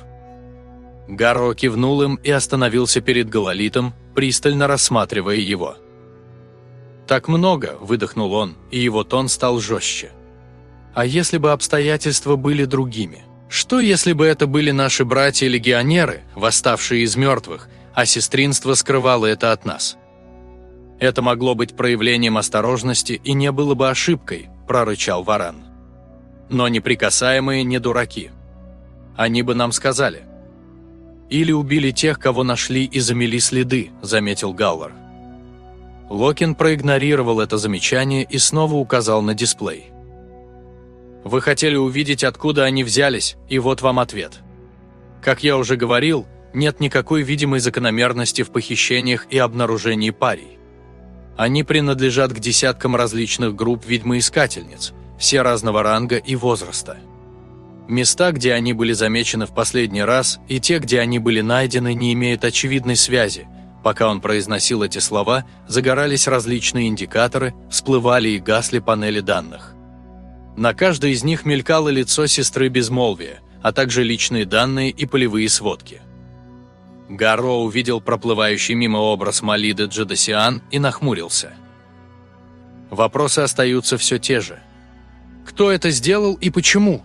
Гаро кивнул им и остановился перед Гололитом, пристально рассматривая его. «Так много», – выдохнул он, и его тон стал жестче. «А если бы обстоятельства были другими? Что, если бы это были наши братья-легионеры, восставшие из мертвых, а сестринство скрывало это от нас. Это могло быть проявлением осторожности и не было бы ошибкой, прорычал Варан. Но неприкасаемые не дураки. Они бы нам сказали. Или убили тех, кого нашли и замели следы, заметил Галлар. Локин проигнорировал это замечание и снова указал на дисплей. Вы хотели увидеть, откуда они взялись, и вот вам ответ. Как я уже говорил, нет никакой видимой закономерности в похищениях и обнаружении парей. Они принадлежат к десяткам различных групп ведьмоискательниц, все разного ранга и возраста. Места, где они были замечены в последний раз, и те, где они были найдены, не имеют очевидной связи. Пока он произносил эти слова, загорались различные индикаторы, всплывали и гасли панели данных. На каждой из них мелькало лицо сестры Безмолвия, а также личные данные и полевые сводки – Гарро увидел проплывающий мимо образ Малиды Джадасиан и нахмурился. Вопросы остаются все те же. Кто это сделал и почему?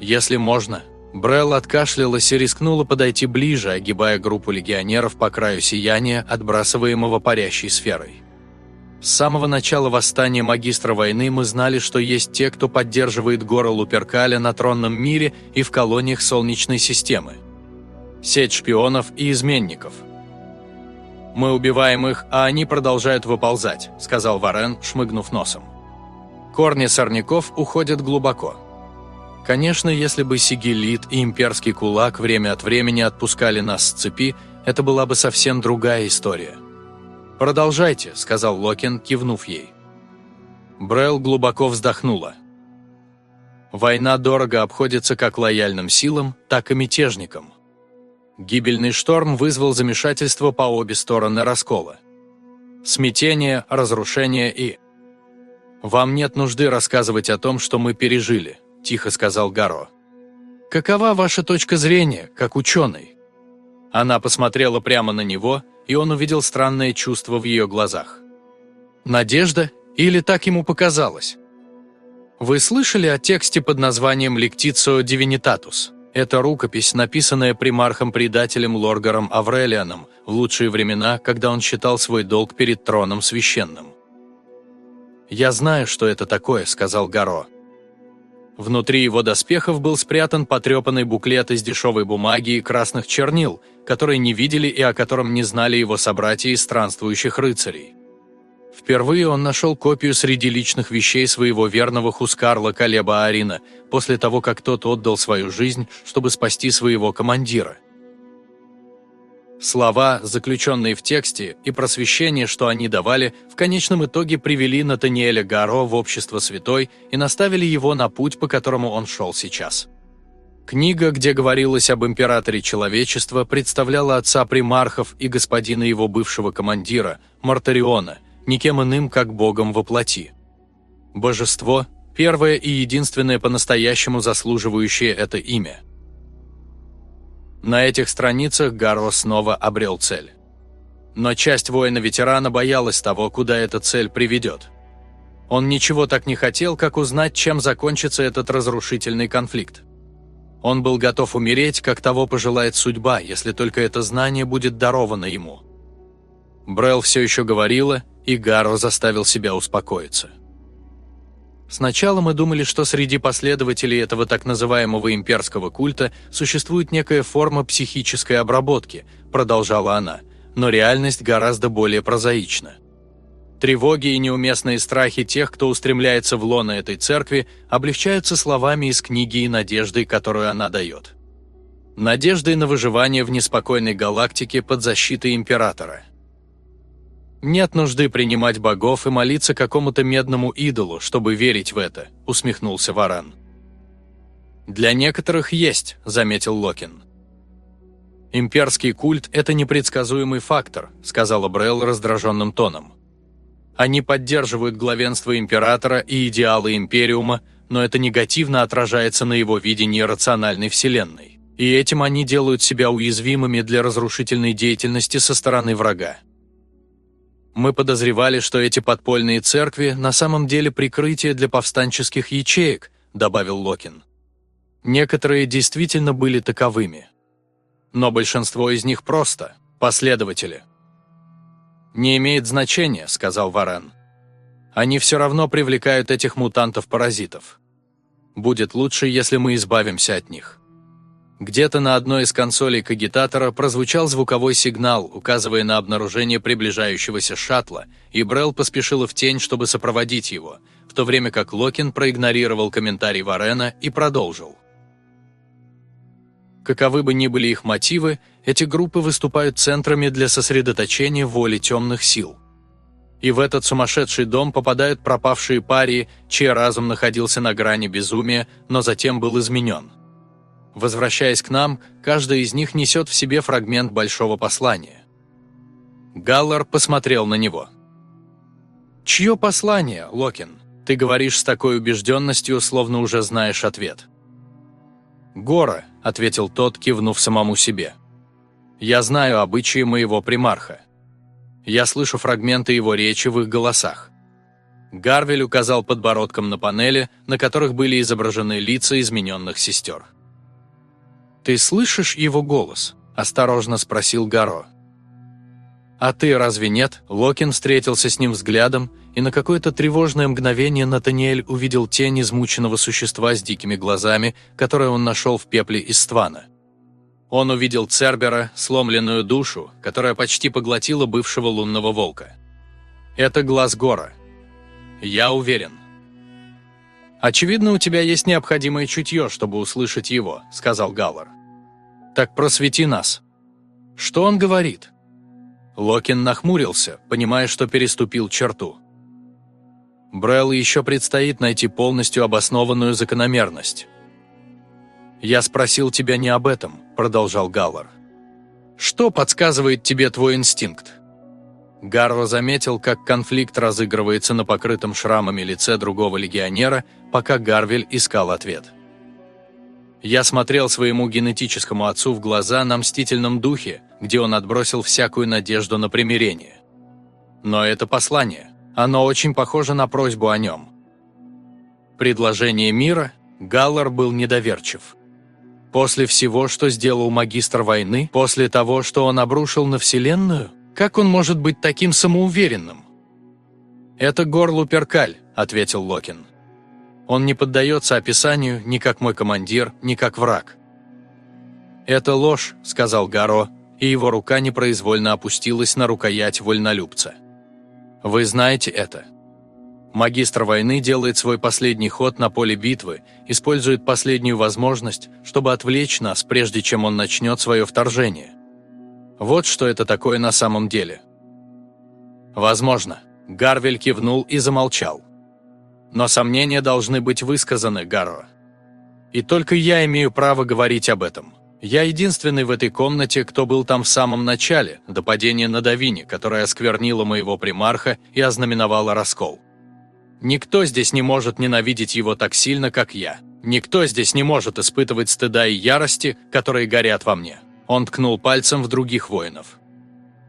Если можно. Брелл откашлялась и рискнула подойти ближе, огибая группу легионеров по краю сияния, отбрасываемого парящей сферой. С самого начала восстания магистра войны мы знали, что есть те, кто поддерживает гору Луперкаля на тронном мире и в колониях Солнечной системы – сеть шпионов и изменников. «Мы убиваем их, а они продолжают выползать», – сказал Варен, шмыгнув носом. «Корни сорняков уходят глубоко. Конечно, если бы Сигелит и имперский кулак время от времени отпускали нас с цепи, это была бы совсем другая история». «Продолжайте», – сказал Локин, кивнув ей. Брел глубоко вздохнула. Война дорого обходится как лояльным силам, так и мятежникам. Гибельный шторм вызвал замешательство по обе стороны раскола. Смятение, разрушение и... «Вам нет нужды рассказывать о том, что мы пережили», – тихо сказал Гаро. «Какова ваша точка зрения, как ученый?» Она посмотрела прямо на него, и он увидел странное чувство в ее глазах. «Надежда? Или так ему показалось?» «Вы слышали о тексте под названием «Лектицио Дивинитатус»?» Это рукопись, написанная примархом-предателем Лоргаром Аврелианом в лучшие времена, когда он считал свой долг перед троном священным. «Я знаю, что это такое», — сказал Гаро. Внутри его доспехов был спрятан потрепанный буклет из дешевой бумаги и красных чернил, которые не видели и о котором не знали его собратья из странствующих рыцарей. Впервые он нашел копию среди личных вещей своего верного Хускарла Калеба Арина, после того, как тот отдал свою жизнь, чтобы спасти своего командира. Слова, заключенные в тексте, и просвещение, что они давали, в конечном итоге привели Натаниэля Гаро в общество святой и наставили его на путь, по которому он шел сейчас. Книга, где говорилось об императоре человечества, представляла отца примархов и господина его бывшего командира, Мартариона – никем иным, как Богом во плоти. Божество – первое и единственное по-настоящему заслуживающее это имя. На этих страницах Гарро снова обрел цель. Но часть воина-ветерана боялась того, куда эта цель приведет. Он ничего так не хотел, как узнать, чем закончится этот разрушительный конфликт. Он был готов умереть, как того пожелает судьба, если только это знание будет даровано ему. Брел все еще говорила, и Гарро заставил себя успокоиться. Сначала мы думали, что среди последователей этого так называемого имперского культа существует некая форма психической обработки, продолжала она, но реальность гораздо более прозаична. Тревоги и неуместные страхи тех, кто устремляется в лоно этой церкви, облегчаются словами из книги и надеждой, которую она дает. Надеждой на выживание в неспокойной галактике под защитой Императора. «Нет нужды принимать богов и молиться какому-то медному идолу, чтобы верить в это», – усмехнулся Варан. «Для некоторых есть», – заметил Локин. «Имперский культ – это непредсказуемый фактор», – сказала Брелл раздраженным тоном. «Они поддерживают главенство императора и идеалы Империума, но это негативно отражается на его видении рациональной вселенной. И этим они делают себя уязвимыми для разрушительной деятельности со стороны врага. Мы подозревали, что эти подпольные церкви на самом деле прикрытие для повстанческих ячеек, добавил Локин. Некоторые действительно были таковыми. Но большинство из них просто последователи. «Не имеет значения», — сказал Варен. «Они все равно привлекают этих мутантов-паразитов. Будет лучше, если мы избавимся от них». Где-то на одной из консолей кагитатора прозвучал звуковой сигнал, указывая на обнаружение приближающегося шаттла, и Брелл поспешила в тень, чтобы сопроводить его, в то время как Локин проигнорировал комментарий Варена и продолжил. Каковы бы ни были их мотивы, эти группы выступают центрами для сосредоточения воли темных сил. И в этот сумасшедший дом попадают пропавшие парии, чей разум находился на грани безумия, но затем был изменен – Возвращаясь к нам, каждый из них несет в себе фрагмент большого послания. Галлар посмотрел на него. «Чье послание, Локин? Ты говоришь с такой убежденностью, словно уже знаешь ответ». «Гора», — ответил тот, кивнув самому себе. «Я знаю обычаи моего примарха. Я слышу фрагменты его речи в их голосах». Гарвель указал подбородком на панели, на которых были изображены лица измененных сестер. «Ты слышишь его голос?» – осторожно спросил Гаро. «А ты разве нет?» Локин встретился с ним взглядом, и на какое-то тревожное мгновение Натаниэль увидел тень измученного существа с дикими глазами, которое он нашел в пепле из ствана. Он увидел Цербера, сломленную душу, которая почти поглотила бывшего лунного волка. Это глаз Гора. Я уверен. «Очевидно, у тебя есть необходимое чутье, чтобы услышать его», — сказал Галлар. Так просвети нас. Что он говорит? Локин нахмурился, понимая, что переступил черту. Брелл еще предстоит найти полностью обоснованную закономерность. «Я спросил тебя не об этом», — продолжал Галлар. «Что подсказывает тебе твой инстинкт?» Гарро заметил, как конфликт разыгрывается на покрытом шрамами лице другого легионера, пока Гарвель искал ответ. Я смотрел своему генетическому отцу в глаза на мстительном духе, где он отбросил всякую надежду на примирение. Но это послание. Оно очень похоже на просьбу о нем. Предложение мира Галлар был недоверчив. После всего, что сделал магистр войны, после того, что он обрушил на Вселенную, как он может быть таким самоуверенным? «Это горлу Перкаль», — ответил Локин. Он не поддается описанию ни как мой командир, ни как враг. «Это ложь», — сказал Гаро, и его рука непроизвольно опустилась на рукоять вольнолюбца. «Вы знаете это?» Магистр войны делает свой последний ход на поле битвы, использует последнюю возможность, чтобы отвлечь нас, прежде чем он начнет свое вторжение. Вот что это такое на самом деле. Возможно. Гарвель кивнул и замолчал. Но сомнения должны быть высказаны, Гарро. И только я имею право говорить об этом. Я единственный в этой комнате, кто был там в самом начале, до падения на Давине, которая осквернила моего примарха и ознаменовала раскол. Никто здесь не может ненавидеть его так сильно, как я. Никто здесь не может испытывать стыда и ярости, которые горят во мне. Он ткнул пальцем в других воинов.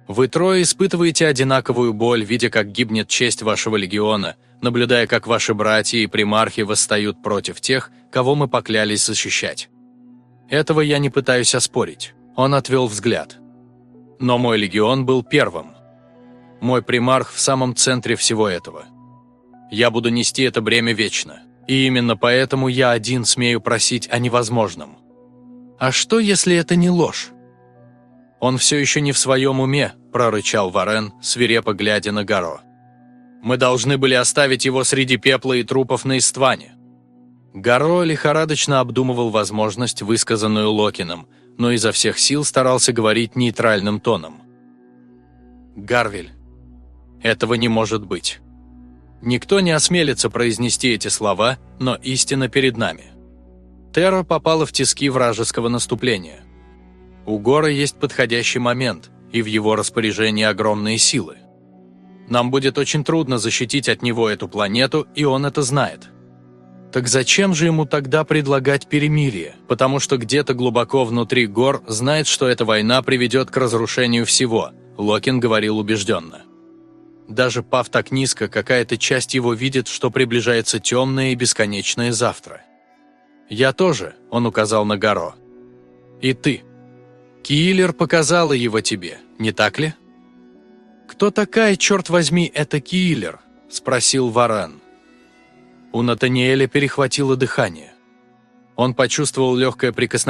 Вы трое испытываете одинаковую боль, видя, как гибнет честь вашего легиона, наблюдая, как ваши братья и примархи восстают против тех, кого мы поклялись защищать. Этого я не пытаюсь оспорить. Он отвел взгляд. Но мой легион был первым. Мой примарх в самом центре всего этого – я буду нести это бремя вечно. И именно поэтому я один смею просить о невозможном. А что, если это не ложь? Он все еще не в своем уме, прорычал Варен, свирепо глядя на Гаро. Мы должны были оставить его среди пепла и трупов на Истване. Гаро лихорадочно обдумывал возможность, высказанную Локином, но изо всех сил старался говорить нейтральным тоном. «Гарвель, этого не может быть». Никто не осмелится произнести эти слова, но истина перед нами. Терра попала в тиски вражеского наступления. У Гора есть подходящий момент, и в его распоряжении огромные силы. Нам будет очень трудно защитить от него эту планету, и он это знает. Так зачем же ему тогда предлагать перемирие? Потому что где-то глубоко внутри гор знает, что эта война приведет к разрушению всего, Локин говорил убежденно. Даже пав так низко, какая-то часть его видит, что приближается темное и бесконечное завтра. «Я тоже», — он указал на Горо. «И ты. Киллер показала его тебе, не так ли?» «Кто такая, черт возьми, это Киллер?» — спросил Варан. У Натаниэля перехватило дыхание. Он почувствовал легкое прикосновение